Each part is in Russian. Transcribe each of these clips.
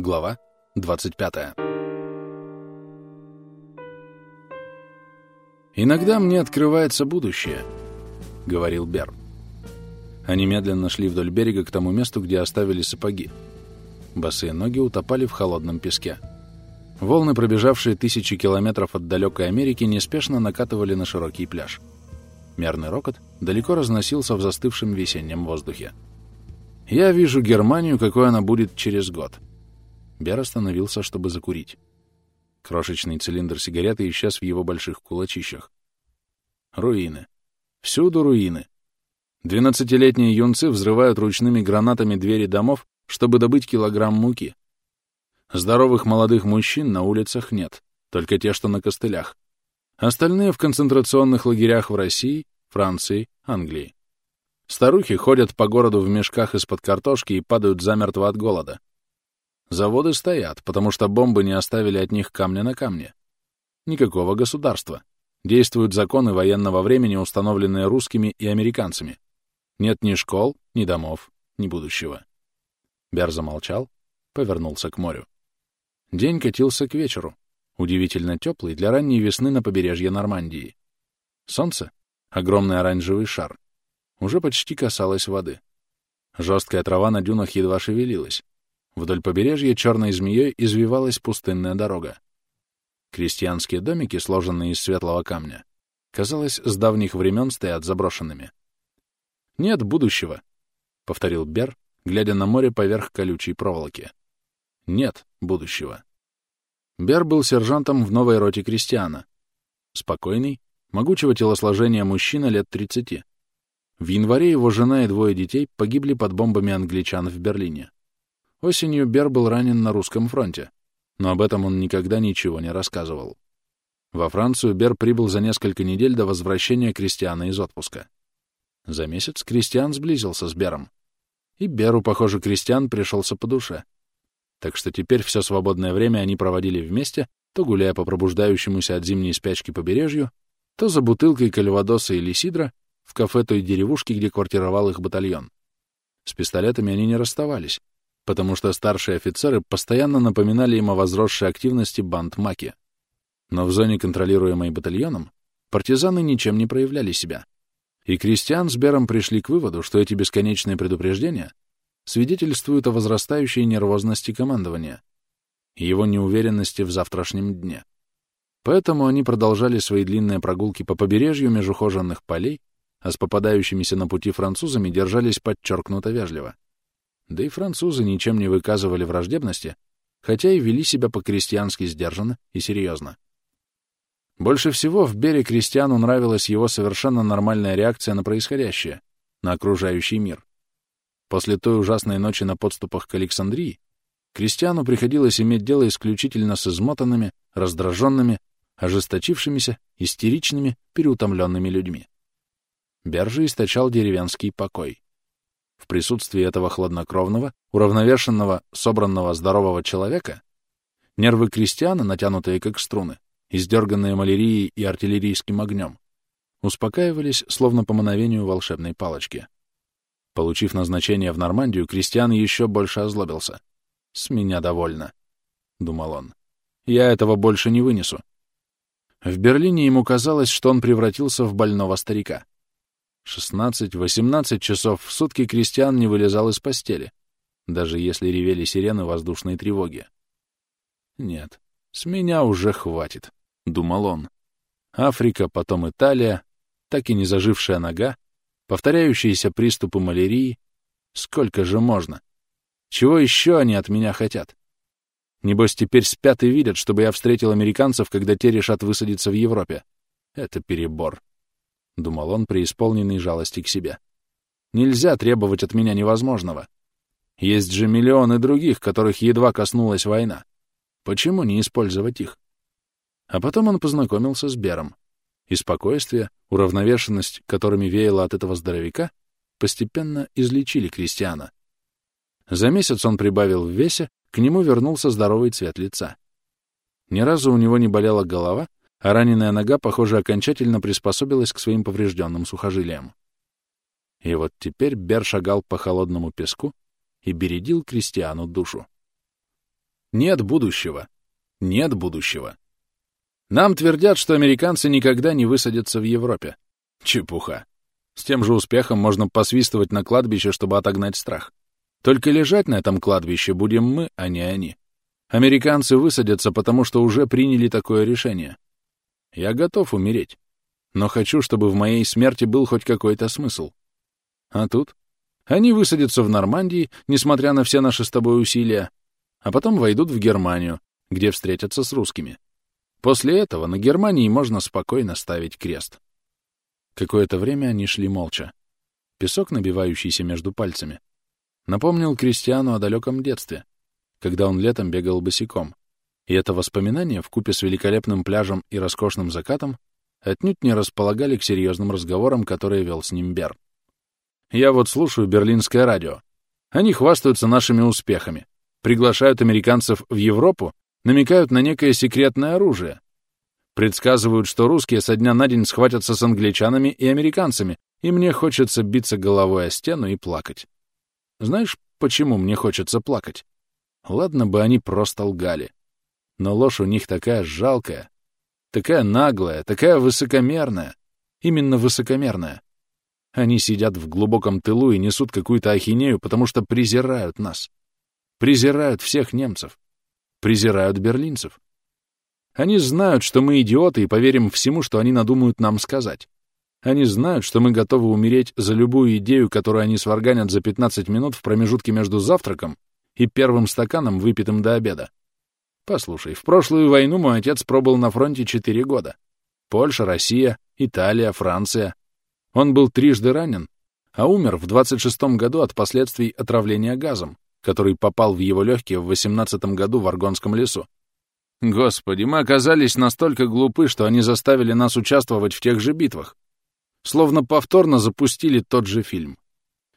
Глава 25. «Иногда мне открывается будущее», — говорил Бер. Они медленно шли вдоль берега к тому месту, где оставили сапоги. Босые ноги утопали в холодном песке. Волны, пробежавшие тысячи километров от далекой Америки, неспешно накатывали на широкий пляж. Мерный рокот далеко разносился в застывшем весеннем воздухе. «Я вижу Германию, какой она будет через год», Бер остановился, чтобы закурить. Крошечный цилиндр сигареты исчез в его больших кулачищах. Руины. Всюду руины. Двенадцатилетние юнцы взрывают ручными гранатами двери домов, чтобы добыть килограмм муки. Здоровых молодых мужчин на улицах нет, только те, что на костылях. Остальные в концентрационных лагерях в России, Франции, Англии. Старухи ходят по городу в мешках из-под картошки и падают замертво от голода. Заводы стоят, потому что бомбы не оставили от них камня на камне. Никакого государства. Действуют законы военного времени, установленные русскими и американцами. Нет ни школ, ни домов, ни будущего. Бер замолчал, повернулся к морю. День катился к вечеру, удивительно теплый для ранней весны на побережье Нормандии. Солнце, огромный оранжевый шар, уже почти касалось воды. Жесткая трава на дюнах едва шевелилась. Вдоль побережья черной змеей извивалась пустынная дорога. Крестьянские домики, сложенные из светлого камня, казалось, с давних времен стоят заброшенными. «Нет будущего», — повторил Бер, глядя на море поверх колючей проволоки. «Нет будущего». Бер был сержантом в новой роте крестьяна. Спокойный, могучего телосложения мужчина лет 30. В январе его жена и двое детей погибли под бомбами англичан в Берлине. Осенью Бер был ранен на русском фронте, но об этом он никогда ничего не рассказывал. Во Францию Бер прибыл за несколько недель до возвращения Кристиана из отпуска. За месяц Кристиан сблизился с Бером. И Беру, похоже, Кристиан пришелся по душе. Так что теперь все свободное время они проводили вместе, то гуляя по пробуждающемуся от зимней спячки побережью, то за бутылкой кальвадоса или сидра в кафе той деревушки, где квартировал их батальон. С пистолетами они не расставались, потому что старшие офицеры постоянно напоминали им о возросшей активности банд Маки. Но в зоне, контролируемой батальоном, партизаны ничем не проявляли себя. И крестьян с Бером пришли к выводу, что эти бесконечные предупреждения свидетельствуют о возрастающей нервозности командования и его неуверенности в завтрашнем дне. Поэтому они продолжали свои длинные прогулки по побережью межухоженных полей, а с попадающимися на пути французами держались подчеркнуто вежливо. Да и французы ничем не выказывали враждебности, хотя и вели себя по-крестьянски сдержанно и серьезно. Больше всего в Бере крестьяну нравилась его совершенно нормальная реакция на происходящее, на окружающий мир. После той ужасной ночи на подступах к Александрии крестьяну приходилось иметь дело исключительно с измотанными, раздраженными, ожесточившимися, истеричными, переутомленными людьми. Бер же источал деревенский покой. В присутствии этого хладнокровного, уравновешенного, собранного, здорового человека нервы крестьяна, натянутые как струны, издерганные малярией и артиллерийским огнем, успокаивались, словно по мановению волшебной палочки. Получив назначение в Нормандию, крестьян еще больше озлобился. «С меня довольно», — думал он. «Я этого больше не вынесу». В Берлине ему казалось, что он превратился в больного старика. 16-18 часов в сутки крестьян не вылезал из постели, даже если ревели сирены воздушной тревоги. «Нет, с меня уже хватит», — думал он. Африка, потом Италия, так и не зажившая нога, повторяющиеся приступы малярии. Сколько же можно? Чего еще они от меня хотят? Небось, теперь спят и видят, чтобы я встретил американцев, когда те решат высадиться в Европе. Это перебор. — думал он, преисполненный жалости к себе. «Нельзя требовать от меня невозможного. Есть же миллионы других, которых едва коснулась война. Почему не использовать их?» А потом он познакомился с Бером. И спокойствие, уравновешенность, которыми веяло от этого здоровяка, постепенно излечили крестьяна. За месяц он прибавил в весе, к нему вернулся здоровый цвет лица. Ни разу у него не болела голова, а раненая нога, похоже, окончательно приспособилась к своим поврежденным сухожилиям. И вот теперь Бер шагал по холодному песку и бередил крестьяну душу. Нет будущего. Нет будущего. Нам твердят, что американцы никогда не высадятся в Европе. Чепуха. С тем же успехом можно посвистывать на кладбище, чтобы отогнать страх. Только лежать на этом кладбище будем мы, а не они. Американцы высадятся, потому что уже приняли такое решение. Я готов умереть, но хочу, чтобы в моей смерти был хоть какой-то смысл. А тут? Они высадятся в Нормандии, несмотря на все наши с тобой усилия, а потом войдут в Германию, где встретятся с русскими. После этого на Германии можно спокойно ставить крест. Какое-то время они шли молча. Песок, набивающийся между пальцами, напомнил Кристиану о далеком детстве, когда он летом бегал босиком. И это воспоминание, вкупе с великолепным пляжем и роскошным закатом, отнюдь не располагали к серьезным разговорам, которые вел с ним Бер. «Я вот слушаю берлинское радио. Они хвастаются нашими успехами, приглашают американцев в Европу, намекают на некое секретное оружие. Предсказывают, что русские со дня на день схватятся с англичанами и американцами, и мне хочется биться головой о стену и плакать. Знаешь, почему мне хочется плакать? Ладно бы они просто лгали. Но ложь у них такая жалкая, такая наглая, такая высокомерная. Именно высокомерная. Они сидят в глубоком тылу и несут какую-то ахинею, потому что презирают нас. Презирают всех немцев. Презирают берлинцев. Они знают, что мы идиоты и поверим всему, что они надумают нам сказать. Они знают, что мы готовы умереть за любую идею, которую они сварганят за 15 минут в промежутке между завтраком и первым стаканом, выпитым до обеда. Послушай, в прошлую войну мой отец пробыл на фронте 4 года. Польша, Россия, Италия, Франция. Он был трижды ранен, а умер в 26-м году от последствий отравления газом, который попал в его легкие в 18-м году в Аргонском лесу. Господи, мы оказались настолько глупы, что они заставили нас участвовать в тех же битвах. Словно повторно запустили тот же фильм.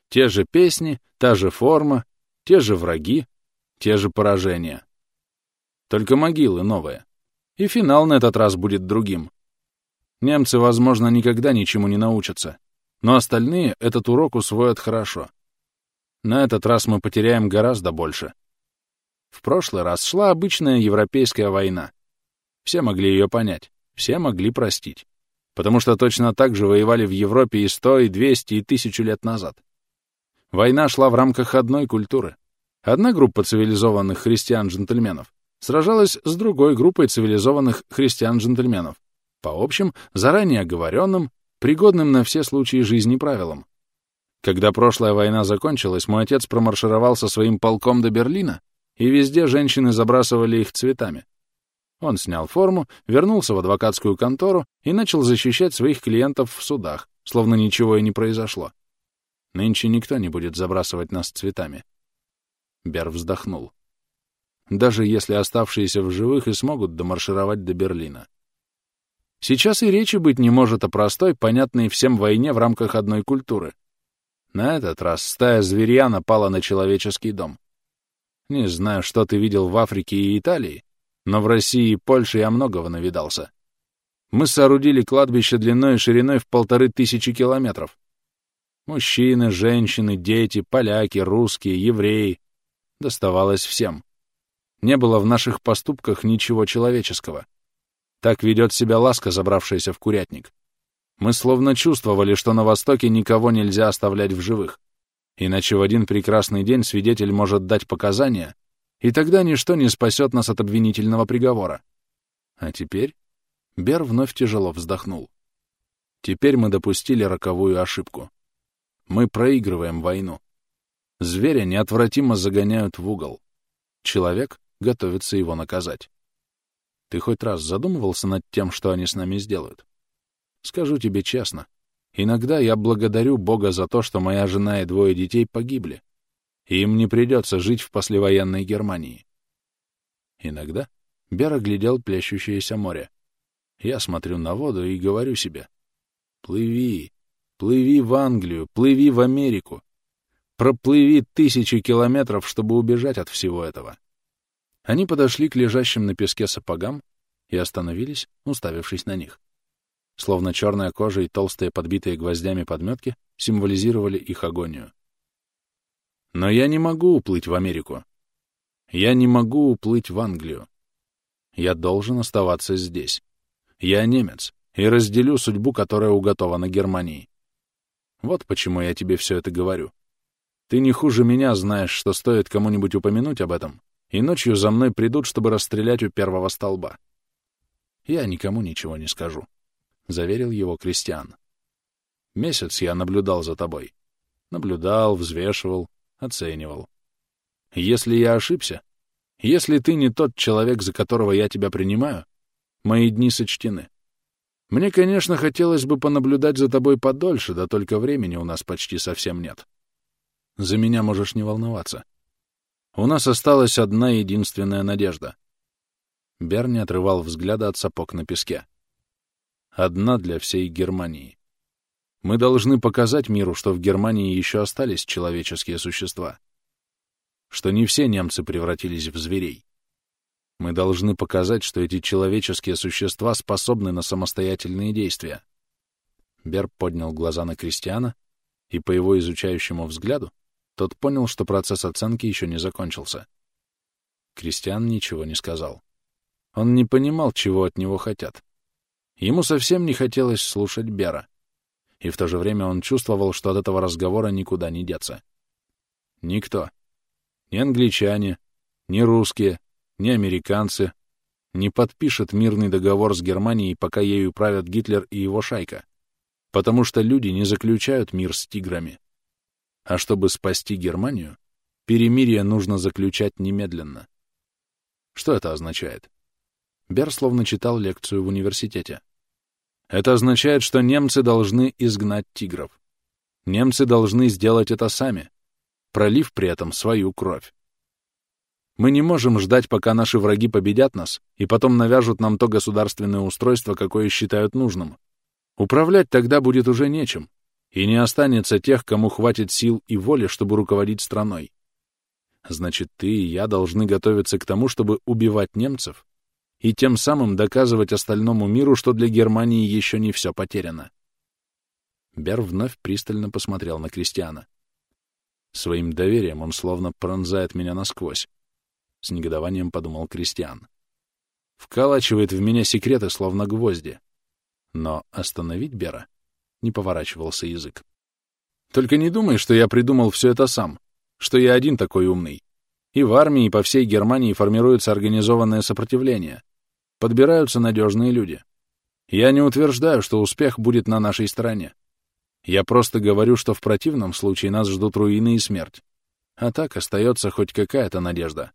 Те же песни, та же форма, те же враги, те же поражения. Только могилы новые. И финал на этот раз будет другим. Немцы, возможно, никогда ничему не научатся, но остальные этот урок усвоят хорошо. На этот раз мы потеряем гораздо больше. В прошлый раз шла обычная европейская война. Все могли ее понять, все могли простить. Потому что точно так же воевали в Европе и сто, и двести, и тысячу лет назад. Война шла в рамках одной культуры. Одна группа цивилизованных христиан-джентльменов сражалась с другой группой цивилизованных христиан-джентльменов по общим, заранее оговоренным, пригодным на все случаи жизни правилам. Когда прошлая война закончилась, мой отец промаршировал со своим полком до Берлина, и везде женщины забрасывали их цветами. Он снял форму, вернулся в адвокатскую контору и начал защищать своих клиентов в судах, словно ничего и не произошло. Нынче никто не будет забрасывать нас цветами. Бер вздохнул. Даже если оставшиеся в живых и смогут домаршировать до Берлина. Сейчас и речи быть не может о простой, понятной всем войне в рамках одной культуры. На этот раз стая зверья напала на человеческий дом. Не знаю, что ты видел в Африке и Италии, но в России и Польше я многого навидался. Мы соорудили кладбище длиной и шириной в полторы тысячи километров. Мужчины, женщины, дети, поляки, русские, евреи. Доставалось всем. Не было в наших поступках ничего человеческого. Так ведет себя ласка, забравшаяся в курятник. Мы словно чувствовали, что на Востоке никого нельзя оставлять в живых. Иначе в один прекрасный день свидетель может дать показания, и тогда ничто не спасет нас от обвинительного приговора. А теперь Бер вновь тяжело вздохнул. Теперь мы допустили роковую ошибку. Мы проигрываем войну. Зверя неотвратимо загоняют в угол. Человек готовится его наказать. Ты хоть раз задумывался над тем, что они с нами сделают? Скажу тебе честно, иногда я благодарю Бога за то, что моя жена и двое детей погибли, и им не придется жить в послевоенной Германии. Иногда Бера глядел плещущееся море. Я смотрю на воду и говорю себе, «Плыви, плыви в Англию, плыви в Америку, проплыви тысячи километров, чтобы убежать от всего этого». Они подошли к лежащим на песке сапогам и остановились, уставившись на них. Словно черная кожа и толстые подбитые гвоздями подметки символизировали их агонию. Но я не могу уплыть в Америку. Я не могу уплыть в Англию. Я должен оставаться здесь. Я немец и разделю судьбу, которая уготована Германии. Вот почему я тебе все это говорю. Ты не хуже меня знаешь, что стоит кому-нибудь упомянуть об этом, и ночью за мной придут, чтобы расстрелять у первого столба. Я никому ничего не скажу, — заверил его Кристиан. Месяц я наблюдал за тобой. Наблюдал, взвешивал, оценивал. Если я ошибся, если ты не тот человек, за которого я тебя принимаю, мои дни сочтены. Мне, конечно, хотелось бы понаблюдать за тобой подольше, да только времени у нас почти совсем нет. За меня можешь не волноваться. У нас осталась одна единственная надежда. Берни отрывал взгляда от сапог на песке. Одна для всей Германии. Мы должны показать миру, что в Германии еще остались человеческие существа. Что не все немцы превратились в зверей. Мы должны показать, что эти человеческие существа способны на самостоятельные действия. Бер поднял глаза на Кристиана, и по его изучающему взгляду тот понял, что процесс оценки еще не закончился. Кристиан ничего не сказал. Он не понимал, чего от него хотят. Ему совсем не хотелось слушать Бера и в то же время он чувствовал, что от этого разговора никуда не деться. Никто, ни англичане, ни русские, ни американцы не подпишет мирный договор с Германией, пока ею правят Гитлер и его шайка, потому что люди не заключают мир с тиграми. А чтобы спасти Германию, перемирие нужно заключать немедленно. Что это означает? Бер словно читал лекцию в университете. Это означает, что немцы должны изгнать тигров. Немцы должны сделать это сами, пролив при этом свою кровь. Мы не можем ждать, пока наши враги победят нас и потом навяжут нам то государственное устройство, какое считают нужным. Управлять тогда будет уже нечем, и не останется тех, кому хватит сил и воли, чтобы руководить страной. Значит, ты и я должны готовиться к тому, чтобы убивать немцев и тем самым доказывать остальному миру, что для Германии еще не все потеряно. Бер вновь пристально посмотрел на Кристиана. Своим доверием он словно пронзает меня насквозь. С негодованием подумал Кристиан. Вколачивает в меня секреты, словно гвозди. Но остановить Бера не поворачивался язык. Только не думай, что я придумал все это сам, что я один такой умный. И в армии, и по всей Германии формируется организованное сопротивление подбираются надежные люди. Я не утверждаю, что успех будет на нашей стороне. Я просто говорю, что в противном случае нас ждут руины и смерть. А так остается хоть какая-то надежда.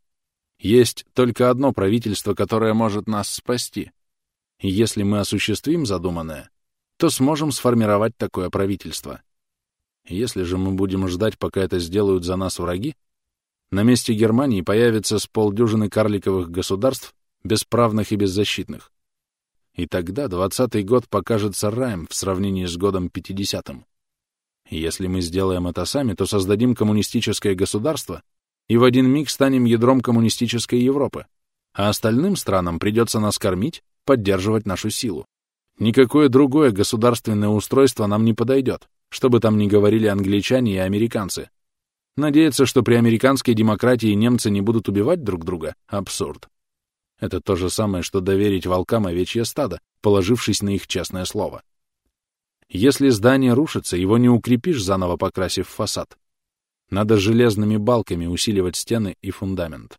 Есть только одно правительство, которое может нас спасти. И если мы осуществим задуманное, то сможем сформировать такое правительство. Если же мы будем ждать, пока это сделают за нас враги, на месте Германии появится с полдюжины карликовых государств, бесправных и беззащитных. И тогда двадцатый год покажется раем в сравнении с годом пятидесятым. Если мы сделаем это сами, то создадим коммунистическое государство и в один миг станем ядром коммунистической Европы, а остальным странам придется нас кормить, поддерживать нашу силу. Никакое другое государственное устройство нам не подойдет, что бы там ни говорили англичане и американцы. Надеяться, что при американской демократии немцы не будут убивать друг друга — абсурд. Это то же самое, что доверить волкам овечье стадо, положившись на их честное слово. Если здание рушится, его не укрепишь, заново покрасив фасад. Надо железными балками усиливать стены и фундамент.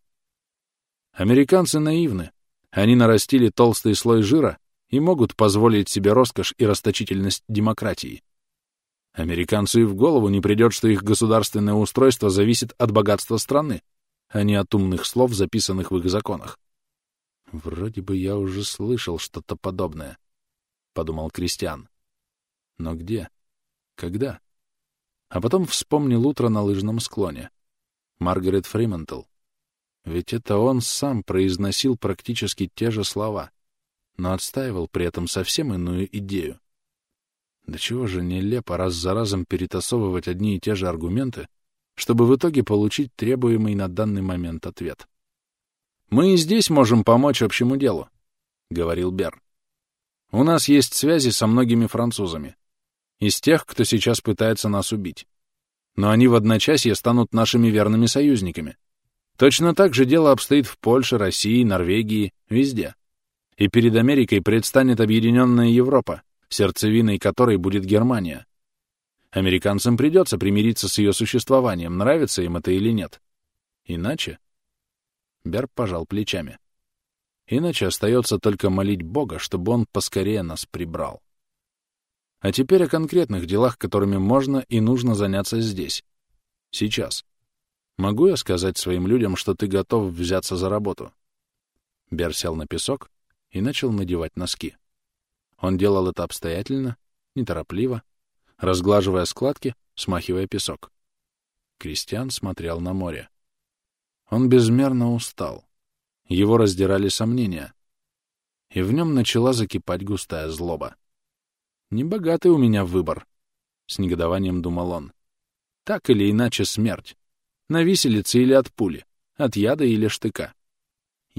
Американцы наивны. Они нарастили толстый слой жира и могут позволить себе роскошь и расточительность демократии. Американцу и в голову не придет, что их государственное устройство зависит от богатства страны, а не от умных слов, записанных в их законах. Вроде бы я уже слышал что-то подобное, — подумал Кристиан. Но где? Когда? А потом вспомнил утро на лыжном склоне. Маргарет Фримантл. Ведь это он сам произносил практически те же слова, но отстаивал при этом совсем иную идею. Да чего же нелепо раз за разом перетасовывать одни и те же аргументы, чтобы в итоге получить требуемый на данный момент ответ. «Мы и здесь можем помочь общему делу», — говорил Бер. «У нас есть связи со многими французами. Из тех, кто сейчас пытается нас убить. Но они в одночасье станут нашими верными союзниками. Точно так же дело обстоит в Польше, России, Норвегии, везде. И перед Америкой предстанет объединенная Европа, сердцевиной которой будет Германия. Американцам придется примириться с ее существованием, нравится им это или нет. Иначе... Берб пожал плечами. Иначе остается только молить Бога, чтобы он поскорее нас прибрал. А теперь о конкретных делах, которыми можно и нужно заняться здесь. Сейчас. Могу я сказать своим людям, что ты готов взяться за работу? Бер сел на песок и начал надевать носки. Он делал это обстоятельно, неторопливо, разглаживая складки, смахивая песок. Кристиан смотрел на море. Он безмерно устал. Его раздирали сомнения. И в нем начала закипать густая злоба. «Небогатый у меня выбор», — с негодованием думал он. «Так или иначе смерть. На виселице или от пули, от яда или штыка.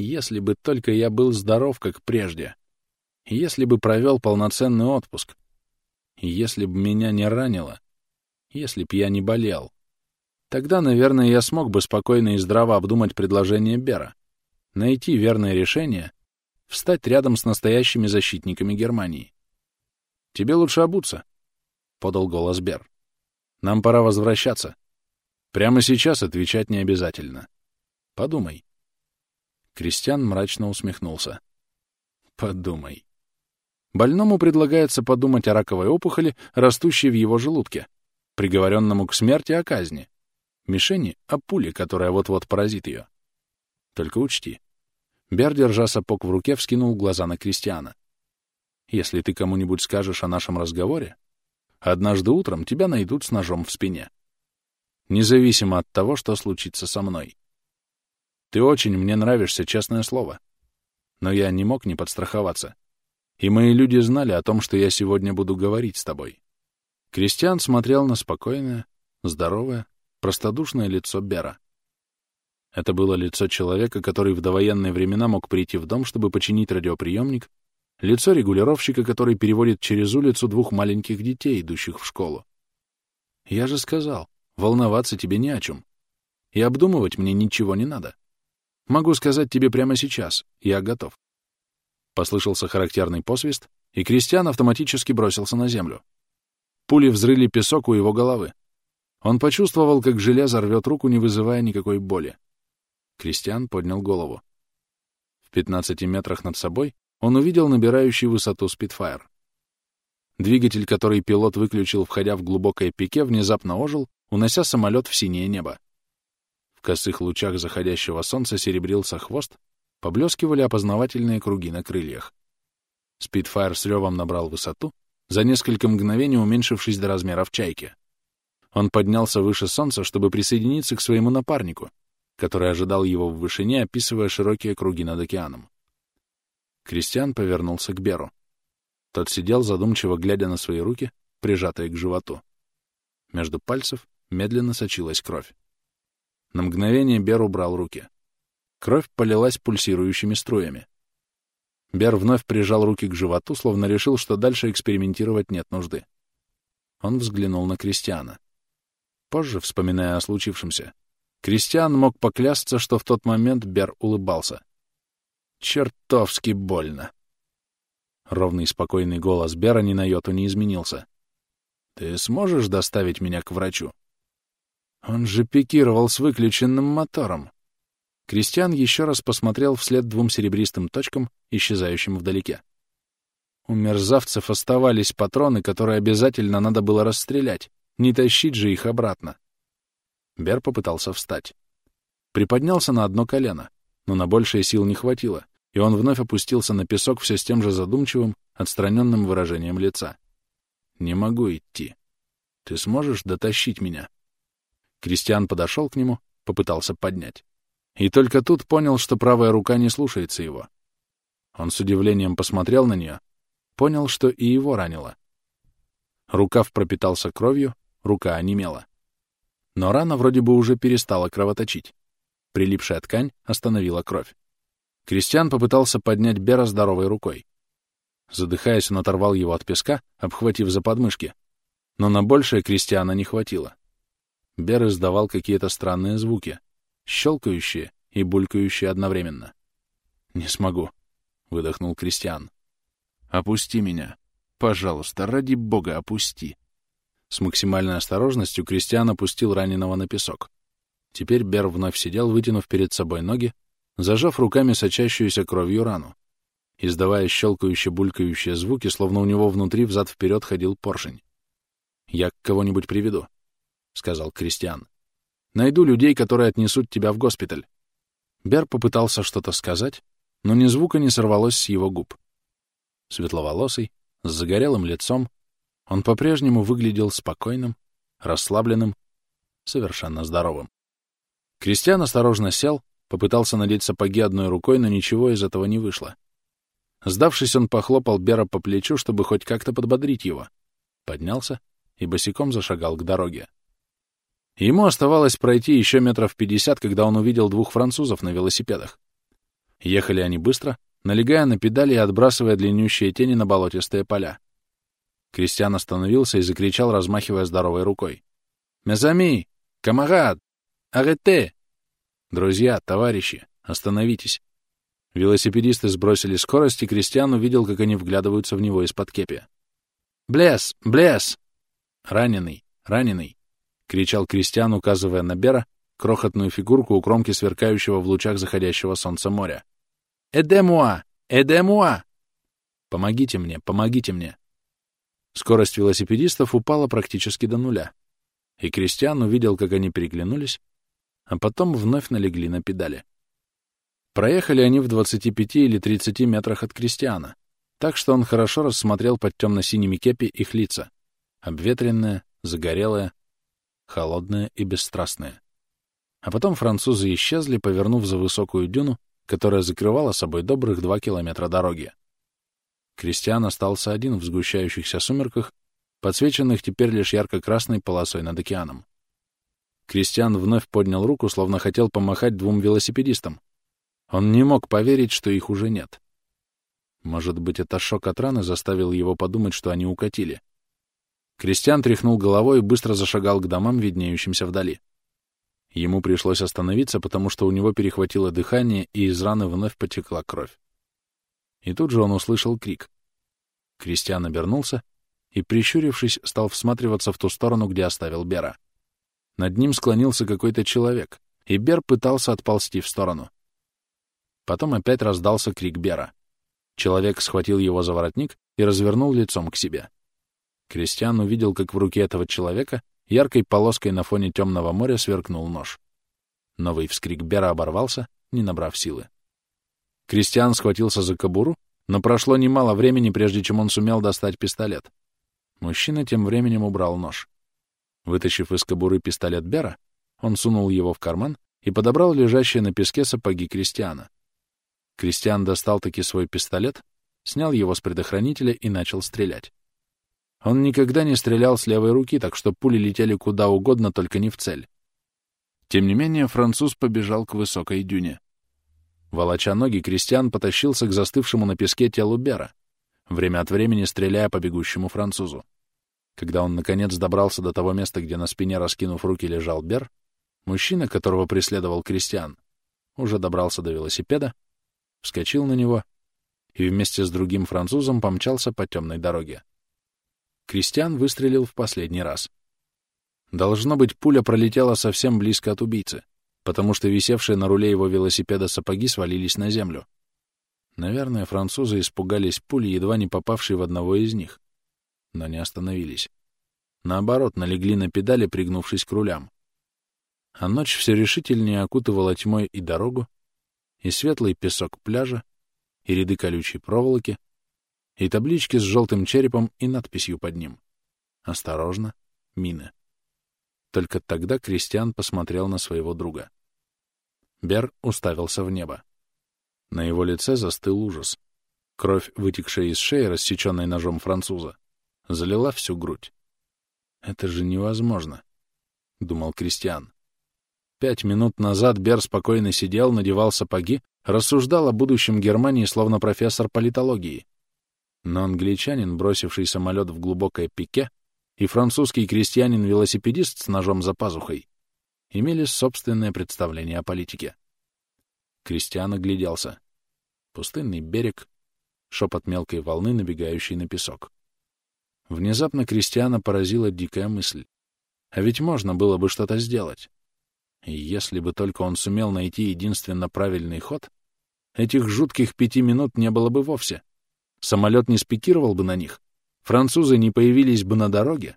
Если бы только я был здоров, как прежде. Если бы провел полноценный отпуск. Если бы меня не ранило. Если б я не болел. Тогда, наверное, я смог бы спокойно и здраво обдумать предложение Бера, найти верное решение, встать рядом с настоящими защитниками Германии. «Тебе лучше обуться», — подал голос Бер. «Нам пора возвращаться. Прямо сейчас отвечать не обязательно. Подумай». Кристиан мрачно усмехнулся. «Подумай». Больному предлагается подумать о раковой опухоли, растущей в его желудке, приговоренному к смерти о казни, Мишени — о пуле, которая вот-вот поразит ее. Только учти. Бер, держа сапог в руке, вскинул глаза на Кристиана. Если ты кому-нибудь скажешь о нашем разговоре, однажды утром тебя найдут с ножом в спине. Независимо от того, что случится со мной. Ты очень мне нравишься, честное слово. Но я не мог не подстраховаться. И мои люди знали о том, что я сегодня буду говорить с тобой. Кристиан смотрел на спокойное, здоровое, простодушное лицо Бера. Это было лицо человека, который в довоенные времена мог прийти в дом, чтобы починить радиоприемник, лицо регулировщика, который переводит через улицу двух маленьких детей, идущих в школу. Я же сказал, волноваться тебе не о чем. И обдумывать мне ничего не надо. Могу сказать тебе прямо сейчас, я готов. Послышался характерный посвист, и Кристиан автоматически бросился на землю. Пули взрыли песок у его головы. Он почувствовал, как железо рвет руку, не вызывая никакой боли. Кристиан поднял голову. В 15 метрах над собой он увидел набирающий высоту спидфайр. Двигатель, который пилот выключил, входя в глубокое пике, внезапно ожил, унося самолет в синее небо. В косых лучах заходящего солнца серебрился хвост, поблескивали опознавательные круги на крыльях. Спидфайр с ревом набрал высоту, за несколько мгновений уменьшившись до размеров чайки. Он поднялся выше солнца, чтобы присоединиться к своему напарнику, который ожидал его в вышине, описывая широкие круги над океаном. Кристиан повернулся к Беру. Тот сидел, задумчиво глядя на свои руки, прижатые к животу. Между пальцев медленно сочилась кровь. На мгновение Бер убрал руки. Кровь полилась пульсирующими струями. Бер вновь прижал руки к животу, словно решил, что дальше экспериментировать нет нужды. Он взглянул на Кристиана. Позже, вспоминая о случившемся, Кристиан мог поклясться, что в тот момент Бер улыбался. «Чертовски больно!» Ровный спокойный голос Бера ни на йоту не изменился. «Ты сможешь доставить меня к врачу?» Он же пикировал с выключенным мотором. Кристиан еще раз посмотрел вслед двум серебристым точкам, исчезающим вдалеке. У мерзавцев оставались патроны, которые обязательно надо было расстрелять. Не тащить же их обратно. Бер попытался встать. Приподнялся на одно колено, но на большее сил не хватило, и он вновь опустился на песок все с тем же задумчивым, отстраненным выражением лица. «Не могу идти. Ты сможешь дотащить меня?» Кристиан подошел к нему, попытался поднять. И только тут понял, что правая рука не слушается его. Он с удивлением посмотрел на нее, понял, что и его ранило. Рукав пропитался кровью, рука онемела. Но рана вроде бы уже перестала кровоточить. Прилипшая ткань остановила кровь. Кристиан попытался поднять Бера здоровой рукой. Задыхаясь, он оторвал его от песка, обхватив за подмышки. Но на большее Кристиана не хватило. Бер издавал какие-то странные звуки. щелкающие и булькающие одновременно. «Не смогу», — выдохнул Кристиан. «Опусти меня. Пожалуйста, ради бога, опусти». С максимальной осторожностью Кристиан опустил раненого на песок. Теперь Бер вновь сидел, вытянув перед собой ноги, зажав руками сочащуюся кровью рану, издавая щелкающие-булькающие звуки, словно у него внутри взад-вперед ходил поршень. «Я кого-нибудь приведу», — сказал Кристиан. «Найду людей, которые отнесут тебя в госпиталь». Бер попытался что-то сказать, но ни звука не сорвалось с его губ. Светловолосый, с загорелым лицом, он по-прежнему выглядел спокойным, расслабленным, совершенно здоровым. Кристиан осторожно сел, попытался надеть сапоги одной рукой, но ничего из этого не вышло. Сдавшись, он похлопал Бера по плечу, чтобы хоть как-то подбодрить его. Поднялся и босиком зашагал к дороге. Ему оставалось пройти еще метров пятьдесят, когда он увидел двух французов на велосипедах. Ехали они быстро, налегая на педали и отбрасывая длиннющие тени на болотистые поля. Кристиан остановился и закричал, размахивая здоровой рукой. «Мезами! Камарад! Арете!» «Друзья, товарищи, остановитесь!» Велосипедисты сбросили скорость, и Кристиан увидел, как они вглядываются в него из-под кепи. «Блес! Блес!» «Раненый! Раненый!» — кричал Кристиан, указывая на Бера, крохотную фигурку у кромки сверкающего в лучах заходящего солнца моря. «Эдемуа! Эдемуа!» «Помогите мне! Помогите мне!» Скорость велосипедистов упала практически до нуля, и Кристиан увидел, как они переглянулись, а потом вновь налегли на педали. Проехали они в 25 или 30 метрах от Кристиана, так что он хорошо рассмотрел под темно-синими кепи их лица, обветренные, загорелые, холодные и бесстрастные. А потом французы исчезли, повернув за высокую дюну, которая закрывала собой добрых два километра дороги. Кристиан остался один в сгущающихся сумерках, подсвеченных теперь лишь ярко-красной полосой над океаном. Кристиан вновь поднял руку, словно хотел помахать двум велосипедистам. Он не мог поверить, что их уже нет. Может быть, это шок от раны заставил его подумать, что они укатили. Кристиан тряхнул головой и быстро зашагал к домам, виднеющимся вдали. Ему пришлось остановиться, потому что у него перехватило дыхание, и из раны вновь потекла кровь. И тут же он услышал крик. Кристиан обернулся и, прищурившись, стал всматриваться в ту сторону, где оставил Бера. Над ним склонился какой-то человек, и Бер пытался отползти в сторону. Потом опять раздался крик Бера. Человек схватил его за воротник и развернул лицом к себе. Кристиан увидел, как в руке этого человека яркой полоской на фоне темного моря сверкнул нож. Новый вскрик Бера оборвался, не набрав силы. Кристиан схватился за кобуру, но прошло немало времени, прежде чем он сумел достать пистолет. Мужчина тем временем убрал нож. Вытащив из кобуры пистолет Бера, он сунул его в карман и подобрал лежащие на песке сапоги Кристиана. Кристиан достал таки свой пистолет, снял его с предохранителя и начал стрелять. Он никогда не стрелял с левой руки, так что пули летели куда угодно, только не в цель. Тем не менее, француз побежал к высокой дюне. Волоча ноги, Кристиан потащился к застывшему на песке телу Бера, время от времени стреляя по бегущему французу. Когда он, наконец, добрался до того места, где на спине, раскинув руки, лежал Бер, мужчина, которого преследовал Кристиан, уже добрался до велосипеда, вскочил на него и вместе с другим французом помчался по темной дороге. Кристиан выстрелил в последний раз. Должно быть, пуля пролетела совсем близко от убийцы, потому что висевшие на руле его велосипеда сапоги свалились на землю. Наверное, французы испугались пули, едва не попавшей в одного из них, но не остановились. Наоборот, налегли на педали, пригнувшись к рулям. А ночь все решительнее окутывала тьмой и дорогу, и светлый песок пляжа, и ряды колючей проволоки, и таблички с желтым черепом и надписью под ним. «Осторожно, мины». Только тогда Кристиан посмотрел на своего друга. Бер уставился в небо. На его лице застыл ужас. Кровь, вытекшая из шеи, рассеченной ножом француза, залила всю грудь. «Это же невозможно», — думал Кристиан. Пять минут назад Бер спокойно сидел, надевал сапоги, рассуждал о будущем Германии, словно профессор политологии. Но англичанин, бросивший самолет в глубокое пике, и французский крестьянин-велосипедист с ножом за пазухой имели собственное представление о политике. Кристиан огляделся. Пустынный берег, шепот мелкой волны, набегающей на песок. Внезапно Кристиана поразила дикая мысль. А ведь можно было бы что-то сделать. И если бы только он сумел найти единственно правильный ход, этих жутких пяти минут не было бы вовсе. Самолет не спикировал бы на них, французы не появились бы на дороге.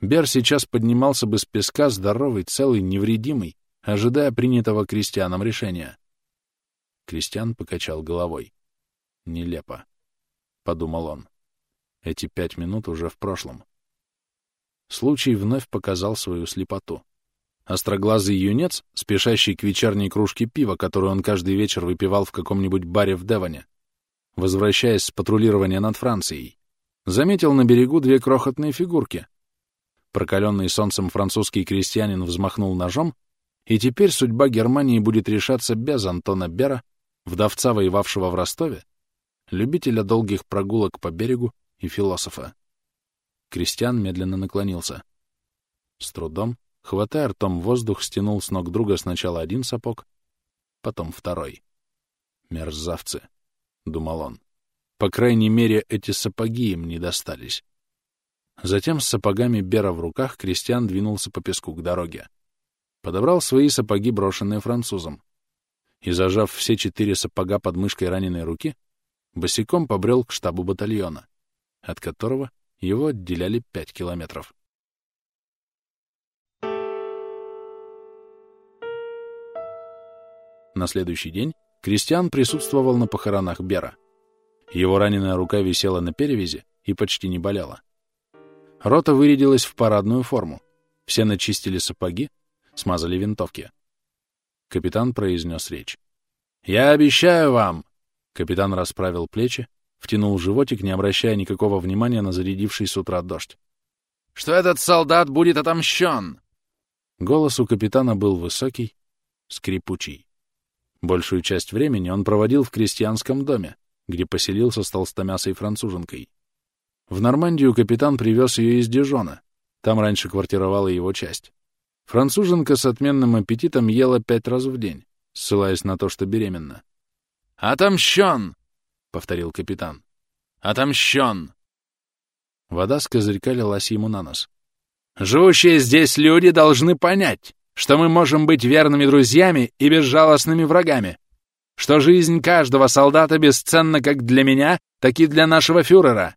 Бер сейчас поднимался бы с песка здоровый, целый, невредимый, ожидая принятого крестьяном решения. Кристиан покачал головой. Нелепо, — подумал он. Эти пять минут уже в прошлом. Случай вновь показал свою слепоту. Остроглазый юнец, спешащий к вечерней кружке пива, которую он каждый вечер выпивал в каком-нибудь баре в Девоне, возвращаясь с патрулирования над Францией, заметил на берегу две крохотные фигурки. Прокаленный солнцем французский крестьянин взмахнул ножом, и теперь судьба Германии будет решаться без Антона Бера, вдовца, воевавшего в Ростове, любителя долгих прогулок по берегу и философа. Кристиан медленно наклонился. С трудом, хватая ртом воздух, стянул с ног друга сначала один сапог, потом второй. «Мерзавцы», — думал он. «По крайней мере, эти сапоги им не достались». Затем с сапогами Бера в руках Кристиан двинулся по песку к дороге. Подобрал свои сапоги, брошенные французом. И, зажав все четыре сапога под мышкой раненой руки, босиком побрел к штабу батальона, от которого его отделяли пять километров. На следующий день Кристиан присутствовал на похоронах Бера. Его раненая рука висела на перевязи и почти не болела. Рота вырядилась в парадную форму. Все начистили сапоги, смазали винтовки. Капитан произнес речь. «Я обещаю вам!» Капитан расправил плечи, втянул животик, не обращая никакого внимания на зарядивший с утра дождь. «Что этот солдат будет отомщен!» Голос у капитана был высокий, скрипучий. Большую часть времени он проводил в крестьянском доме, где поселился с толстомясой француженкой. В Нормандию капитан привез ее из Дижона. Там раньше квартировала его часть. Француженка с отменным аппетитом ела пять раз в день, ссылаясь на то, что беременна. «Отомщен!» — повторил капитан. «Отомщен!» Вода с козырька лилась ему на нос. «Живущие здесь люди должны понять, что мы можем быть верными друзьями и безжалостными врагами, что жизнь каждого солдата бесценна как для меня, так и для нашего фюрера.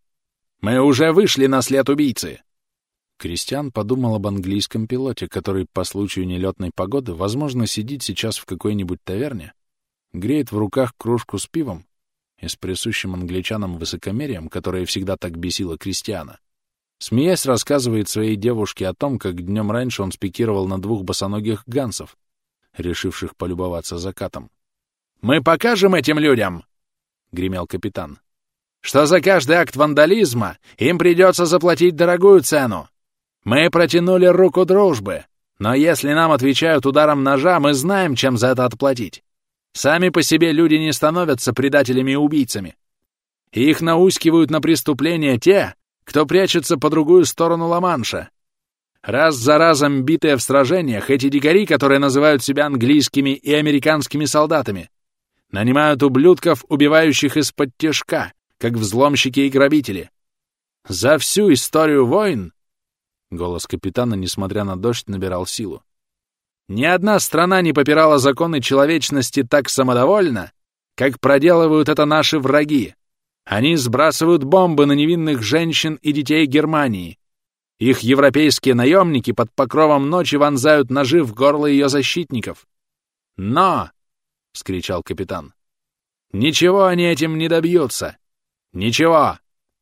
Мы уже вышли на след убийцы!» Кристиан подумал об английском пилоте, который по случаю нелетной погоды, возможно, сидит сейчас в какой-нибудь таверне, греет в руках кружку с пивом и с присущим англичанам высокомерием, которое всегда так бесило Кристиана, смеясь, рассказывает своей девушке о том, как днем раньше он спикировал на двух босоногих гансов, решивших полюбоваться закатом. «Мы покажем этим людям!» — гремел капитан. «Что за каждый акт вандализма им придется заплатить дорогую цену! Мы протянули руку дружбы, но если нам отвечают ударом ножа, мы знаем, чем за это отплатить. Сами по себе люди не становятся предателями и убийцами. Их наускивают на преступления те, кто прячется по другую сторону Ла-Манша. Раз за разом битые в сражениях, эти дикари, которые называют себя английскими и американскими солдатами, нанимают ублюдков, убивающих из-под тяжка, как взломщики и грабители. За всю историю войн Голос капитана, несмотря на дождь, набирал силу. Ни одна страна не попирала законы человечности так самодовольно, как проделывают это наши враги. Они сбрасывают бомбы на невинных женщин и детей Германии. Их европейские наемники под покровом ночи вонзают ножи в горло ее защитников. «Но!» — вскричал капитан. «Ничего они этим не добьются! Ничего!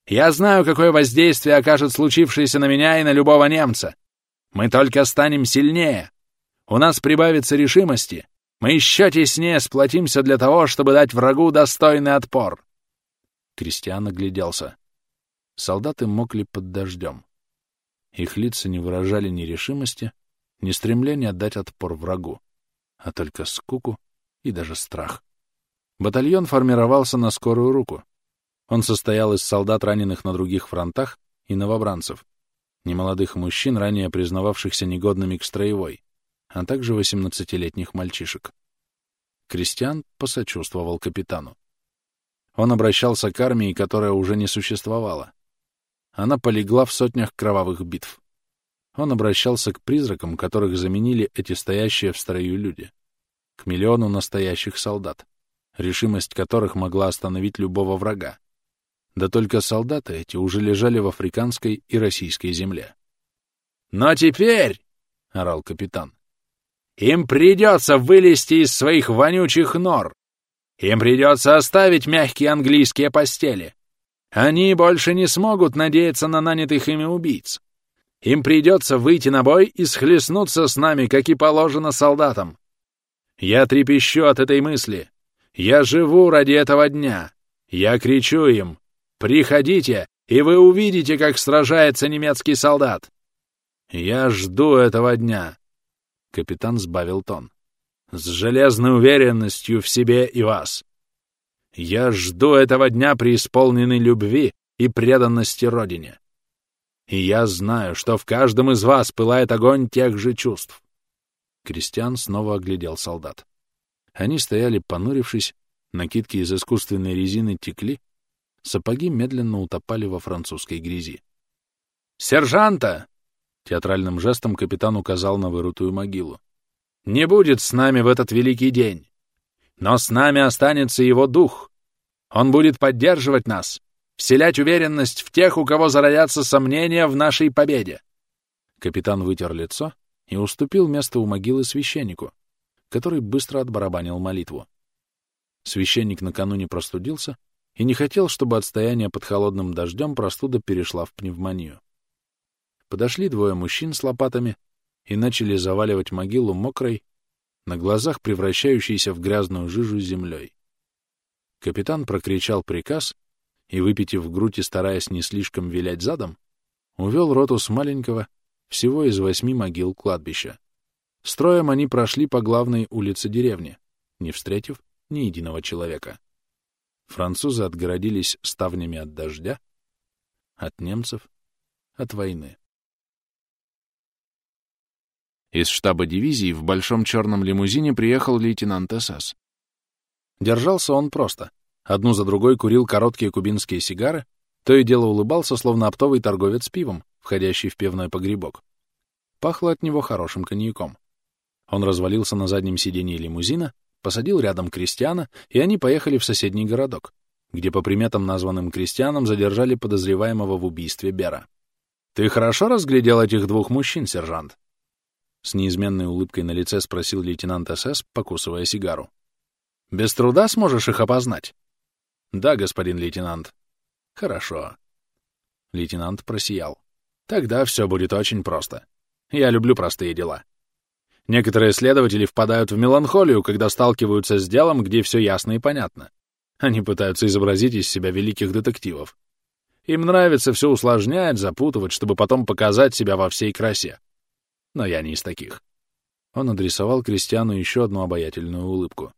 Я знаю, какое воздействие окажет случившееся на меня и на любого немца! Мы только станем сильнее!» У нас прибавится решимости. Мы еще теснее сплотимся для того, чтобы дать врагу достойный отпор. Кристиан огляделся. Солдаты мокли под дождем. Их лица не выражали ни решимости, ни стремления дать отпор врагу, а только скуку и даже страх. Батальон формировался на скорую руку. Он состоял из солдат, раненых на других фронтах, и новобранцев, немолодых мужчин, ранее признававшихся негодными к строевой, а также 18-летних мальчишек. Кристиан посочувствовал капитану. Он обращался к армии, которая уже не существовала. Она полегла в сотнях кровавых битв. Он обращался к призракам, которых заменили эти стоящие в строю люди, к миллиону настоящих солдат, решимость которых могла остановить любого врага. Да только солдаты эти уже лежали в африканской и российской земле. «Но теперь», — орал капитан, — «им придется вылезти из своих вонючих нор. Им придется оставить мягкие английские постели. Они больше не смогут надеяться на нанятых ими убийц. Им придется выйти на бой и схлестнуться с нами, как и положено солдатам. Я трепещу от этой мысли. Я живу ради этого дня. Я кричу им «Приходите, и вы увидите, как сражается немецкий солдат». Я жду этого дня. Капитан сбавил тон. С железной уверенностью в себе и вас. Я жду этого дня преисполненной любви и преданности Родине. И я знаю, что в каждом из вас пылает огонь тех же чувств. Кристиан снова оглядел солдат. Они стояли, понурившись, накидки из искусственной резины текли, сапоги медленно утопали во французской грязи. «Сержанта!» — театральным жестом капитан указал на вырутую могилу. «Не будет с нами в этот великий день, но с нами останется его дух. Он будет поддерживать нас, вселять уверенность в тех, у кого зародятся сомнения в нашей победе. Капитан вытер лицо и уступил место у могилы священнику, который быстро отбарабанил молитву. Священник накануне простудился и не хотел, чтобы от стояния под холодным дождем простуда перешла в пневмонию. Подошли двое мужчин с лопатами и начали заваливать могилу мокрой, на глазах превращающейся в грязную жижу землей. Капитан прокричал приказ — и, выпитив грудь и стараясь не слишком вилять задом, увел роту с маленького, всего из восьми могил кладбища. Строем они прошли по главной улице деревни, не встретив ни единого человека. Французы отгородились ставнями от дождя, от немцев, от войны. Из штаба дивизии в большом черном лимузине приехал лейтенант СС. Держался он просто, Одну за другой курил короткие кубинские сигары, то и дело улыбался, словно оптовый торговец пивом, входящий в пивной погребок. Пахло от него хорошим коньяком. Он развалился на заднем сиденье лимузина, посадил рядом крестьяна, и они поехали в соседний городок, где по приметам названным крестьянам задержали подозреваемого в убийстве Бера. «Ты хорошо разглядел этих двух мужчин, сержант?» С неизменной улыбкой на лице спросил лейтенант СС, покусывая сигару. «Без труда сможешь их опознать?» Да, господин лейтенант. Хорошо. Лейтенант просиял. Тогда все будет очень просто. Я люблю простые дела. Некоторые следователи впадают в меланхолию, когда сталкиваются с делом, где все ясно и понятно. Они пытаются изобразить из себя великих детективов. Им нравится все усложнять, запутывать, чтобы потом показать себя во всей красе. Но я не из таких. Он адресовал Кристиану еще одну обаятельную улыбку.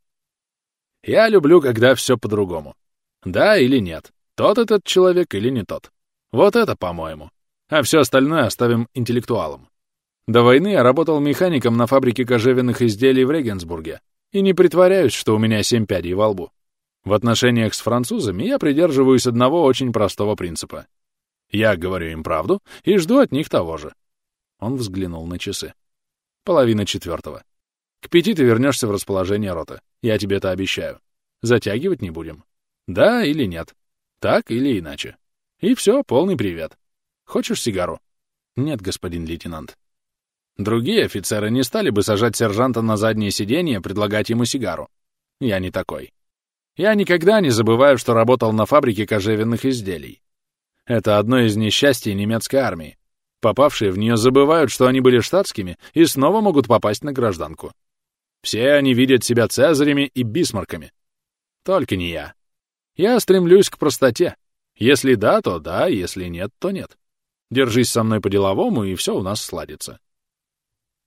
Я люблю, когда все по-другому. Да или нет? Тот этот человек или не тот? Вот это, по-моему. А все остальное оставим интеллектуалам. До войны я работал механиком на фабрике кожевенных изделий в Регенсбурге и не притворяюсь, что у меня семь пядей во лбу. В отношениях с французами я придерживаюсь одного очень простого принципа. Я говорю им правду и жду от них того же. Он взглянул на часы. Половина четвертого. К пяти ты вернешься в расположение роты. Я тебе это обещаю. Затягивать не будем. Да или нет. Так или иначе. И все, полный привет. Хочешь сигару? Нет, господин лейтенант. Другие офицеры не стали бы сажать сержанта на заднее сиденье, предлагать ему сигару. Я не такой. Я никогда не забываю, что работал на фабрике кожевенных изделий. Это одно из несчастий немецкой армии. Попавшие в нее забывают, что они были штатскими, и снова могут попасть на гражданку. Все они видят себя цезарями и бисмарками. Только не я. Я стремлюсь к простоте. Если да, то да, если нет, то нет. Держись со мной по-деловому, и все у нас сладится.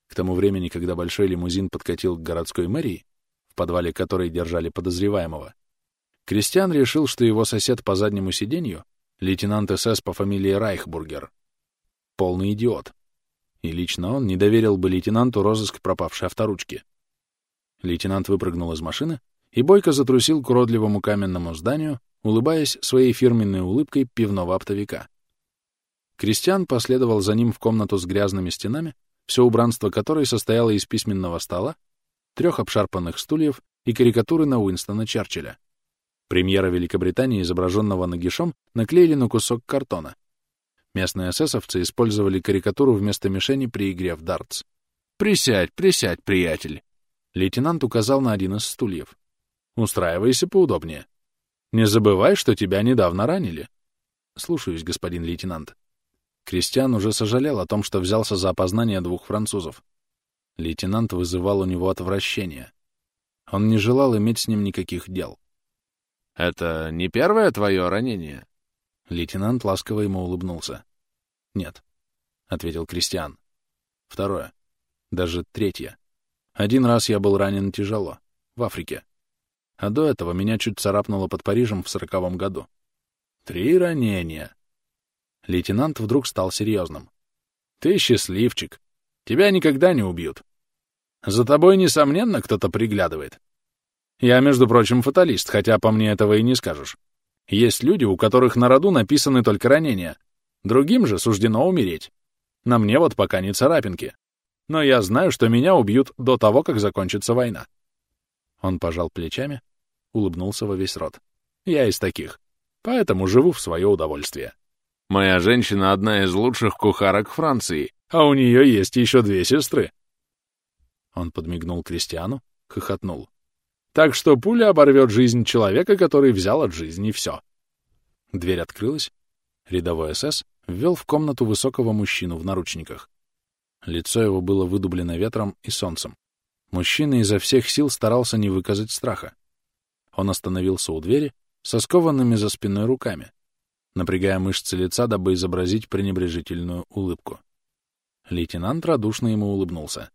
К тому времени, когда большой лимузин подкатил к городской мэрии, в подвале которой держали подозреваемого, Кристиан решил, что его сосед по заднему сиденью — лейтенант СС по фамилии Райхбургер. Полный идиот. И лично он не доверил бы лейтенанту розыск пропавшей авторучки. Лейтенант выпрыгнул из машины и бойко затрусил к уродливому каменному зданию, улыбаясь своей фирменной улыбкой пивного оптовика. Кристиан последовал за ним в комнату с грязными стенами, все убранство которой состояло из письменного стола, трех обшарпанных стульев и карикатуры на Уинстона Черчилля. Премьера Великобритании, изображенного нагишом, наклеили на кусок картона. Местные эсэсовцы использовали карикатуру вместо мишени при игре в дартс. «Присядь, присядь, приятель!» Лейтенант указал на один из стульев. «Устраивайся поудобнее. Не забывай, что тебя недавно ранили». «Слушаюсь, господин лейтенант». Кристиан уже сожалел о том, что взялся за опознание двух французов. Лейтенант вызывал у него отвращение. Он не желал иметь с ним никаких дел. «Это не первое твое ранение?» Лейтенант ласково ему улыбнулся. «Нет», — ответил Кристиан. «Второе. Даже третье. Один раз я был ранен тяжело. В Африке. А до этого меня чуть царапнуло под Парижем в сороковом году. Три ранения. Лейтенант вдруг стал серьезным. Ты счастливчик. Тебя никогда не убьют. За тобой, несомненно, кто-то приглядывает. Я, между прочим, фаталист, хотя по мне этого и не скажешь. Есть люди, у которых на роду написаны только ранения. Другим же суждено умереть. На мне вот пока не царапинки. Но я знаю, что меня убьют до того, как закончится война. Он пожал плечами, улыбнулся во весь рот. Я из таких. Поэтому живу в свое удовольствие. Моя женщина одна из лучших кухарок Франции, а у нее есть еще две сестры. Он подмигнул Кристиану, хохотнул. Так что пуля оборвет жизнь человека, который взял от жизни все. Дверь открылась. Рядовой СС ввел в комнату высокого мужчину в наручниках. Лицо его было выдублено ветром и солнцем. Мужчина изо всех сил старался не выказать страха. Он остановился у двери со скованными за спиной руками, напрягая мышцы лица, дабы изобразить пренебрежительную улыбку. Лейтенант радушно ему улыбнулся.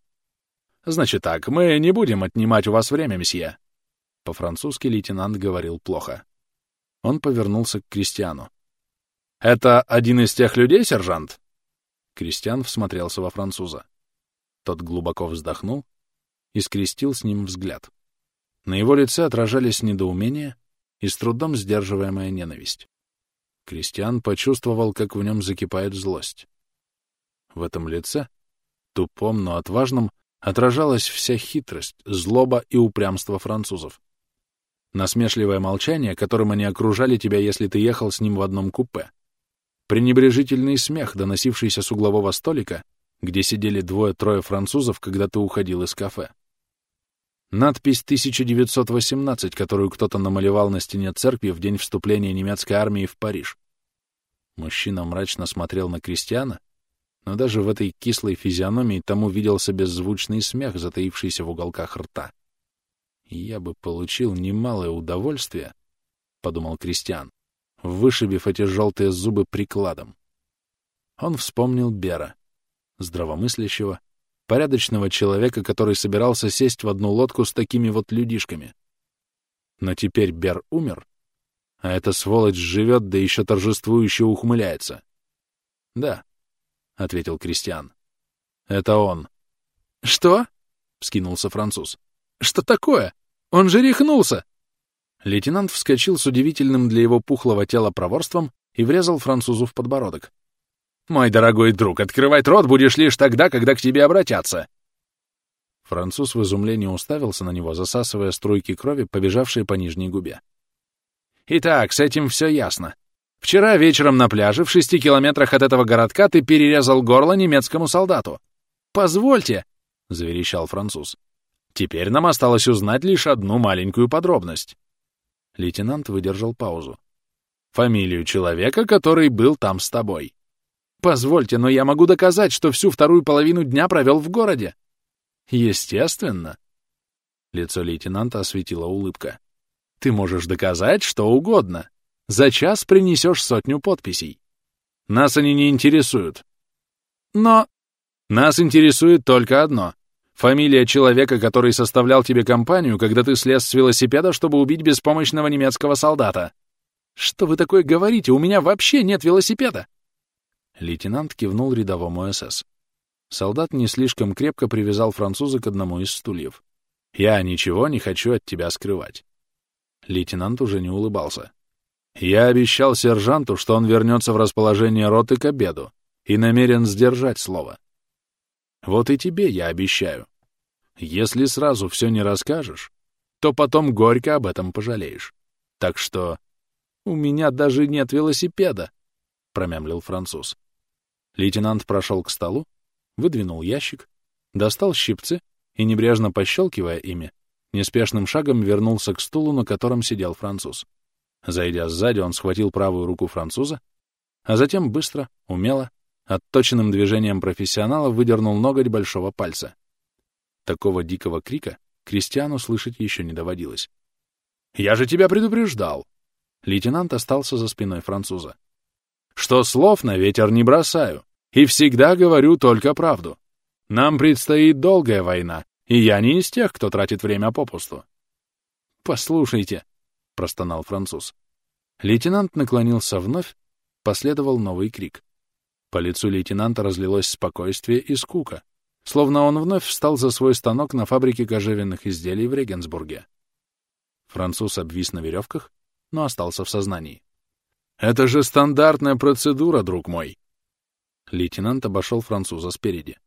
«Значит так, мы не будем отнимать у вас время, месье». По-французски лейтенант говорил плохо. Он повернулся к Кристиану. «Это один из тех людей, сержант?» Кристиан всмотрелся во француза. Тот глубоко вздохнул и скрестил с ним взгляд. На его лице отражались недоумение и с трудом сдерживаемая ненависть. Кристиан почувствовал, как в нем закипает злость. В этом лице, тупом, но отважном, отражалась вся хитрость, злоба и упрямство французов. Насмешливое молчание, которым они окружали тебя, если ты ехал с ним в одном купе. Пренебрежительный смех, доносившийся с углового столика, где сидели двое-трое французов, когда ты уходил из кафе. Надпись 1918, которую кто-то намалевал на стене церкви в день вступления немецкой армии в Париж. Мужчина мрачно смотрел на крестьяна, но даже в этой кислой физиономии тому виделся беззвучный смех, затаившийся в уголках рта. «Я бы получил немалое удовольствие», — подумал Кристиан, вышибив эти желтые зубы прикладом. Он вспомнил Бера, здравомыслящего, порядочного человека, который собирался сесть в одну лодку с такими вот людишками. Но теперь Бер умер, а эта сволочь живет, да еще торжествующе ухмыляется. Да, — ответил Кристиан. «Это он». «Что?» — вскинулся француз. «Что такое? Он же рехнулся!» Лейтенант вскочил с удивительным для его пухлого тела проворством и врезал французу в подбородок. «Мой дорогой друг, открывать рот будешь лишь тогда, когда к тебе обратятся!» Француз в изумлении уставился на него, засасывая струйки крови, побежавшие по нижней губе. «Итак, с этим все ясно. Вчера вечером на пляже в шести километрах от этого городка ты перерезал горло немецкому солдату. Позвольте, — заверещал француз. Теперь нам осталось узнать лишь одну маленькую подробность. Лейтенант выдержал паузу. Фамилию человека, который был там с тобой. Позвольте, но я могу доказать, что всю вторую половину дня провел в городе. Естественно. Лицо лейтенанта осветила улыбка. Ты можешь доказать что угодно. За час принесешь сотню подписей. Нас они не интересуют. Но нас интересует только одно. Фамилия человека, который составлял тебе компанию, когда ты слез с велосипеда, чтобы убить беспомощного немецкого солдата. Что вы такое говорите? У меня вообще нет велосипеда. Лейтенант кивнул рядовому СС. Солдат не слишком крепко привязал француза к одному из стульев. «Я ничего не хочу от тебя скрывать». Лейтенант уже не улыбался. «Я обещал сержанту, что он вернется в расположение роты к обеду и намерен сдержать слово. Вот и тебе я обещаю. Если сразу все не расскажешь, то потом горько об этом пожалеешь. Так что у меня даже нет велосипеда, — промямлил француз. Лейтенант прошел к столу, выдвинул ящик, достал щипцы и, небрежно пощелкивая ими, неспешным шагом вернулся к стулу, на котором сидел француз. Зайдя сзади, он схватил правую руку француза, а затем быстро, умело, отточенным движением профессионала выдернул ноготь большого пальца. Такого дикого крика Кристиану слышать еще не доводилось. «Я же тебя предупреждал!» Лейтенант остался за спиной француза. «Что слов на ветер не бросаю, и всегда говорю только правду. Нам предстоит долгая война, и я не из тех, кто тратит время попусту». «Послушайте», — простонал француз. Лейтенант наклонился вновь, последовал новый крик. По лицу лейтенанта разлилось спокойствие и скука, словно он вновь встал за свой станок на фабрике кожевенных изделий в Регенсбурге. Француз обвис на веревках, но остался в сознании. «Это же стандартная процедура, друг мой!» Лейтенант обошел француза спереди.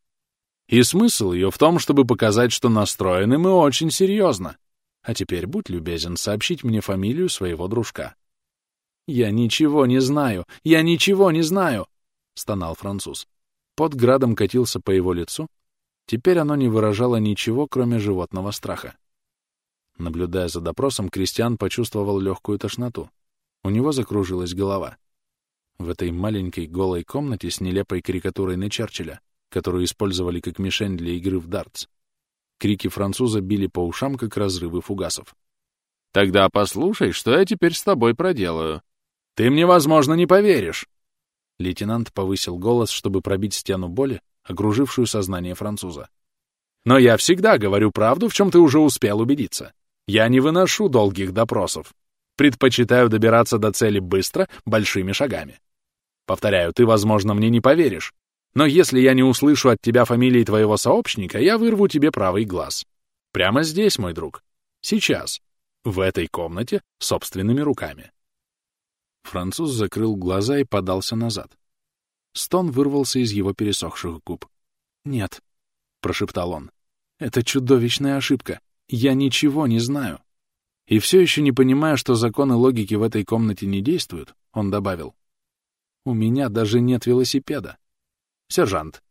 «И смысл ее в том, чтобы показать, что настроены мы очень серьезно. А теперь будь любезен сообщить мне фамилию своего дружка». «Я ничего не знаю! Я ничего не знаю!» — стонал француз. Под градом катился по его лицу. Теперь оно не выражало ничего, кроме животного страха. Наблюдая за допросом, Кристиан почувствовал легкую тошноту. У него закружилась голова. В этой маленькой голой комнате с нелепой карикатурой на Черчилля, которую использовали как мишень для игры в дартс, крики француза били по ушам, как разрывы фугасов. «Тогда послушай, что я теперь с тобой проделаю». «Ты мне, возможно, не поверишь!» Лейтенант повысил голос, чтобы пробить стену боли, окружившую сознание француза. «Но я всегда говорю правду, в чем ты уже успел убедиться. Я не выношу долгих допросов. Предпочитаю добираться до цели быстро, большими шагами. Повторяю, ты, возможно, мне не поверишь, но если я не услышу от тебя фамилии твоего сообщника, я вырву тебе правый глаз. Прямо здесь, мой друг. Сейчас. В этой комнате собственными руками. Француз закрыл глаза и подался назад. Стон вырвался из его пересохших губ. «Нет», — прошептал он, — «это чудовищная ошибка. Я ничего не знаю». И все еще не понимая, что законы логики в этой комнате не действуют, он добавил. «У меня даже нет велосипеда». «Сержант».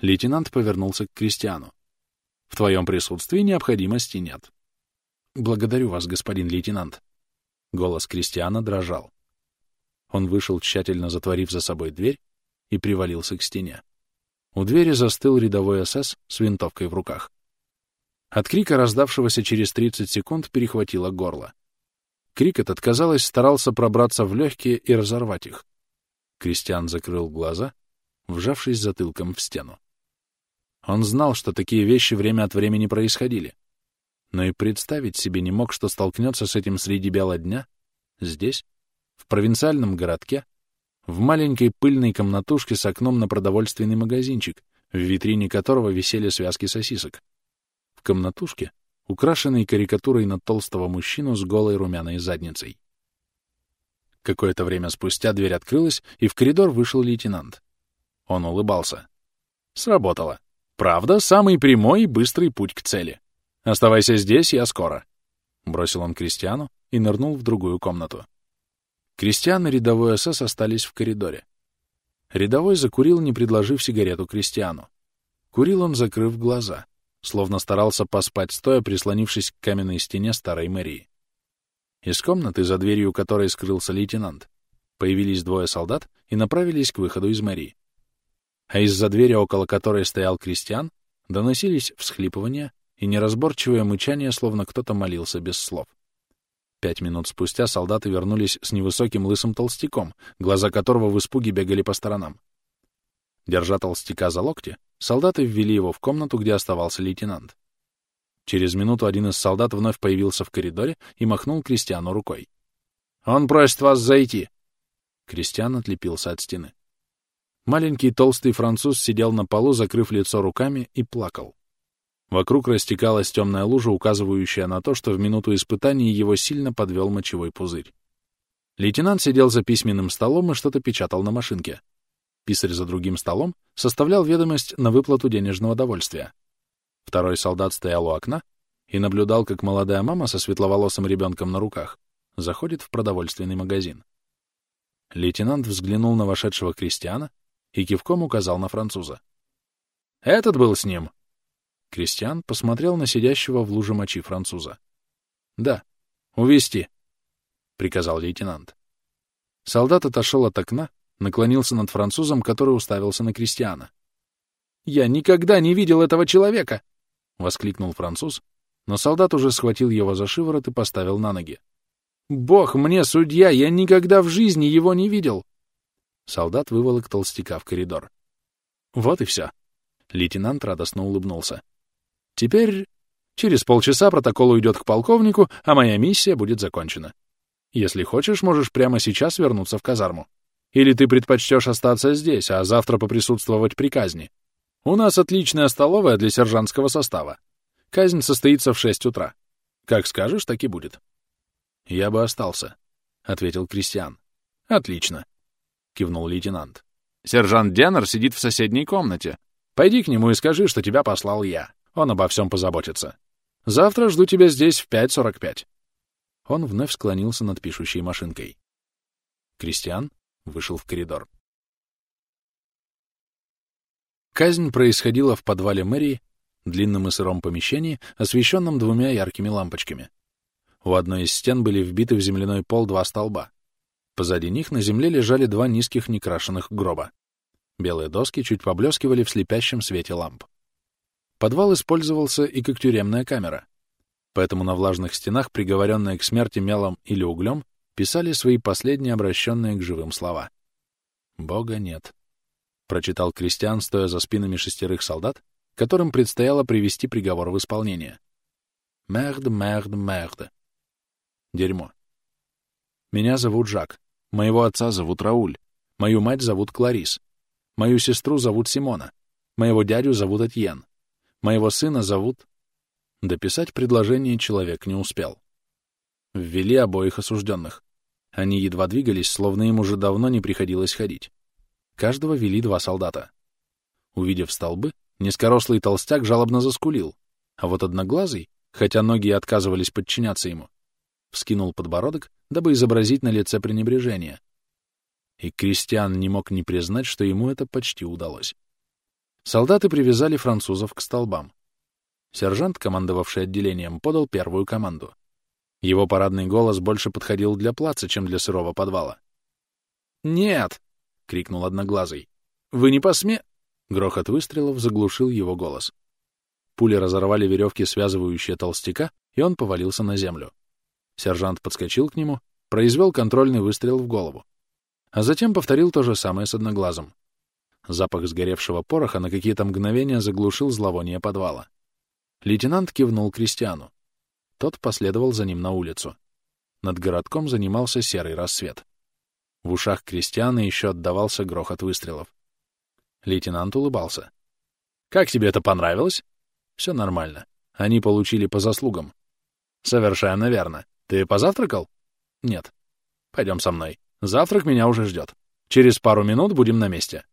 Лейтенант повернулся к Кристиану. «В твоем присутствии необходимости нет». «Благодарю вас, господин лейтенант». Голос Кристиана дрожал. Он вышел, тщательно затворив за собой дверь, и привалился к стене. У двери застыл рядовой СС с винтовкой в руках. От крика, раздавшегося через 30 секунд, перехватило горло. Крик этот, казалось, старался пробраться в легкие и разорвать их. Кристиан закрыл глаза, вжавшись затылком в стену. Он знал, что такие вещи время от времени происходили, но и представить себе не мог, что столкнется с этим среди бела дня, здесь, провинциальном городке, в маленькой пыльной комнатушке с окном на продовольственный магазинчик, в витрине которого висели связки сосисок. В комнатушке, украшенной карикатурой на толстого мужчину с голой румяной задницей. Какое-то время спустя дверь открылась, и в коридор вышел лейтенант. Он улыбался. Сработало. Правда, самый прямой и быстрый путь к цели. Оставайся здесь, я скоро. Бросил он Кристиану и нырнул в другую комнату. Кристиан и рядовой СС остались в коридоре. Рядовой закурил, не предложив сигарету Кристиану. Курил он, закрыв глаза, словно старался поспать стоя, прислонившись к каменной стене старой мэрии. Из комнаты, за дверью которой скрылся лейтенант, появились двое солдат и направились к выходу из мэрии. А из-за двери, около которой стоял Кристиан, доносились всхлипывания и неразборчивое мычание, словно кто-то молился без слов. Пять минут спустя солдаты вернулись с невысоким лысым толстяком, глаза которого в испуге бегали по сторонам. Держа толстяка за локти, солдаты ввели его в комнату, где оставался лейтенант. Через минуту один из солдат вновь появился в коридоре и махнул Кристиану рукой. «Он просит вас зайти!» Кристиан отлепился от стены. Маленький толстый француз сидел на полу, закрыв лицо руками, и плакал. Вокруг растекалась темная лужа, указывающая на то, что в минуту испытаний его сильно подвел мочевой пузырь. Лейтенант сидел за письменным столом и что-то печатал на машинке. Писарь за другим столом составлял ведомость на выплату денежного довольствия. Второй солдат стоял у окна и наблюдал, как молодая мама со светловолосым ребенком на руках заходит в продовольственный магазин. Лейтенант взглянул на вошедшего крестьяна и кивком указал на француза. «Этот был с ним!» Крестьян посмотрел на сидящего в луже мочи француза. «Да, увести, приказал лейтенант. Солдат отошел от окна, наклонился над французом, который уставился на крестьяна. «Я никогда не видел этого человека!» — воскликнул француз, но солдат уже схватил его за шиворот и поставил на ноги. «Бог мне, судья, я никогда в жизни его не видел!» Солдат выволок толстяка в коридор. Вот и все. Лейтенант радостно улыбнулся. Теперь через полчаса протокол уйдет к полковнику, а моя миссия будет закончена. Если хочешь, можешь прямо сейчас вернуться в казарму. Или ты предпочтешь остаться здесь, а завтра поприсутствовать при казни. У нас отличная столовая для сержантского состава. Казнь состоится в шесть утра. Как скажешь, так и будет. Я бы остался, — ответил Кристиан. Отлично. — кивнул лейтенант. «Сержант Деннер сидит в соседней комнате. Пойди к нему и скажи, что тебя послал я. Он обо всем позаботится. Завтра жду тебя здесь в 5.45». Он вновь склонился над пишущей машинкой. Кристиан вышел в коридор. Казнь происходила в подвале мэрии, длинном и сыром помещении, освещенном двумя яркими лампочками. У одной из стен были вбиты в земляной пол два столба. Позади них на земле лежали два низких некрашенных гроба. Белые доски чуть поблескивали в слепящем свете ламп. Подвал использовался и как тюремная камера. Поэтому на влажных стенах, приговоренные к смерти мелом или углем, писали свои последние обращенные к живым слова. «Бога нет», — прочитал крестьян, стоя за спинами шестерых солдат, которым предстояло привести приговор в исполнение. «Мерд, мерд, мерд». Дерьмо. Меня зовут Жак. Моего отца зовут Рауль. Мою мать зовут Кларис. Мою сестру зовут Симона. Моего дядю зовут Этьен. Моего сына зовут... Дописать предложение человек не успел. Ввели обоих осужденных. Они едва двигались, словно им уже давно не приходилось ходить. Каждого вели два солдата. Увидев столбы, низкорослый толстяк жалобно заскулил, а вот одноглазый, хотя ноги отказывались подчиняться ему, вскинул подбородок, дабы изобразить на лице пренебрежение. И Кристиан не мог не признать, что ему это почти удалось. Солдаты привязали французов к столбам. Сержант, командовавший отделением, подал первую команду. Его парадный голос больше подходил для плаца, чем для сырого подвала. «Нет!» — крикнул Одноглазый. «Вы не посме...» Грохот выстрелов заглушил его голос. Пули разорвали веревки, связывающие толстяка, и он повалился на землю. Сержант подскочил к нему, произвел контрольный выстрел в голову. А затем повторил то же самое с одноглазом. Запах сгоревшего пороха на какие-то мгновения заглушил зловоние подвала. Лейтенант кивнул Кристиану. Тот последовал за ним на улицу. Над городком занимался серый рассвет. В ушах Кристиана еще отдавался грохот выстрелов. Лейтенант улыбался. «Как тебе это понравилось?» «Все нормально. Они получили по заслугам». «Совершенно верно. Ты позавтракал? Нет. Пойдем со мной. Завтрак меня уже ждет. Через пару минут будем на месте.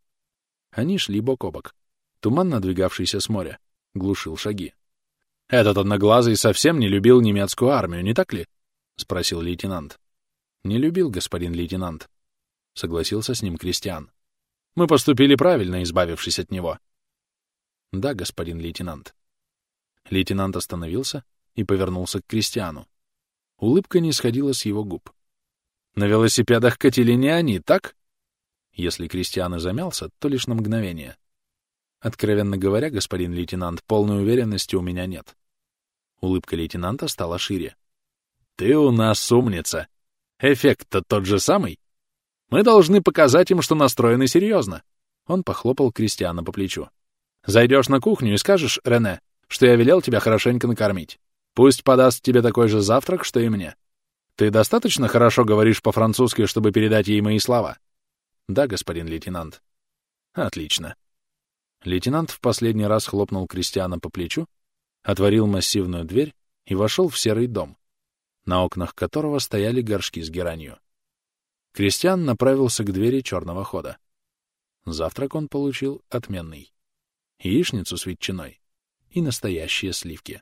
Они шли бок о бок. Туман, надвигавшийся с моря, глушил шаги. «Этот одноглазый совсем не любил немецкую армию, не так ли?» — спросил лейтенант. «Не любил, господин лейтенант», — согласился с ним Кристиан. «Мы поступили правильно, избавившись от него». «Да, господин лейтенант». Лейтенант остановился и повернулся к Кристиану. Улыбка не сходила с его губ. «На велосипедах катили не они, так?» Если Кристиан и замялся, то лишь на мгновение. Откровенно говоря, господин лейтенант, полной уверенности у меня нет. Улыбка лейтенанта стала шире. «Ты у нас умница. Эффект-то тот же самый. Мы должны показать им, что настроены серьезно». Он похлопал Кристиана по плечу. «Зайдешь на кухню и скажешь, Рене, что я велел тебя хорошенько накормить. Пусть подаст тебе такой же завтрак, что и мне. Ты достаточно хорошо говоришь по-французски, чтобы передать ей мои слова? Да, господин лейтенант. Отлично. Лейтенант в последний раз хлопнул Кристиана по плечу, отворил массивную дверь и вошел в серый дом, на окнах которого стояли горшки с геранью. Кристиан направился к двери черного хода. Завтрак он получил отменный. Яичницу с ветчиной и настоящие сливки.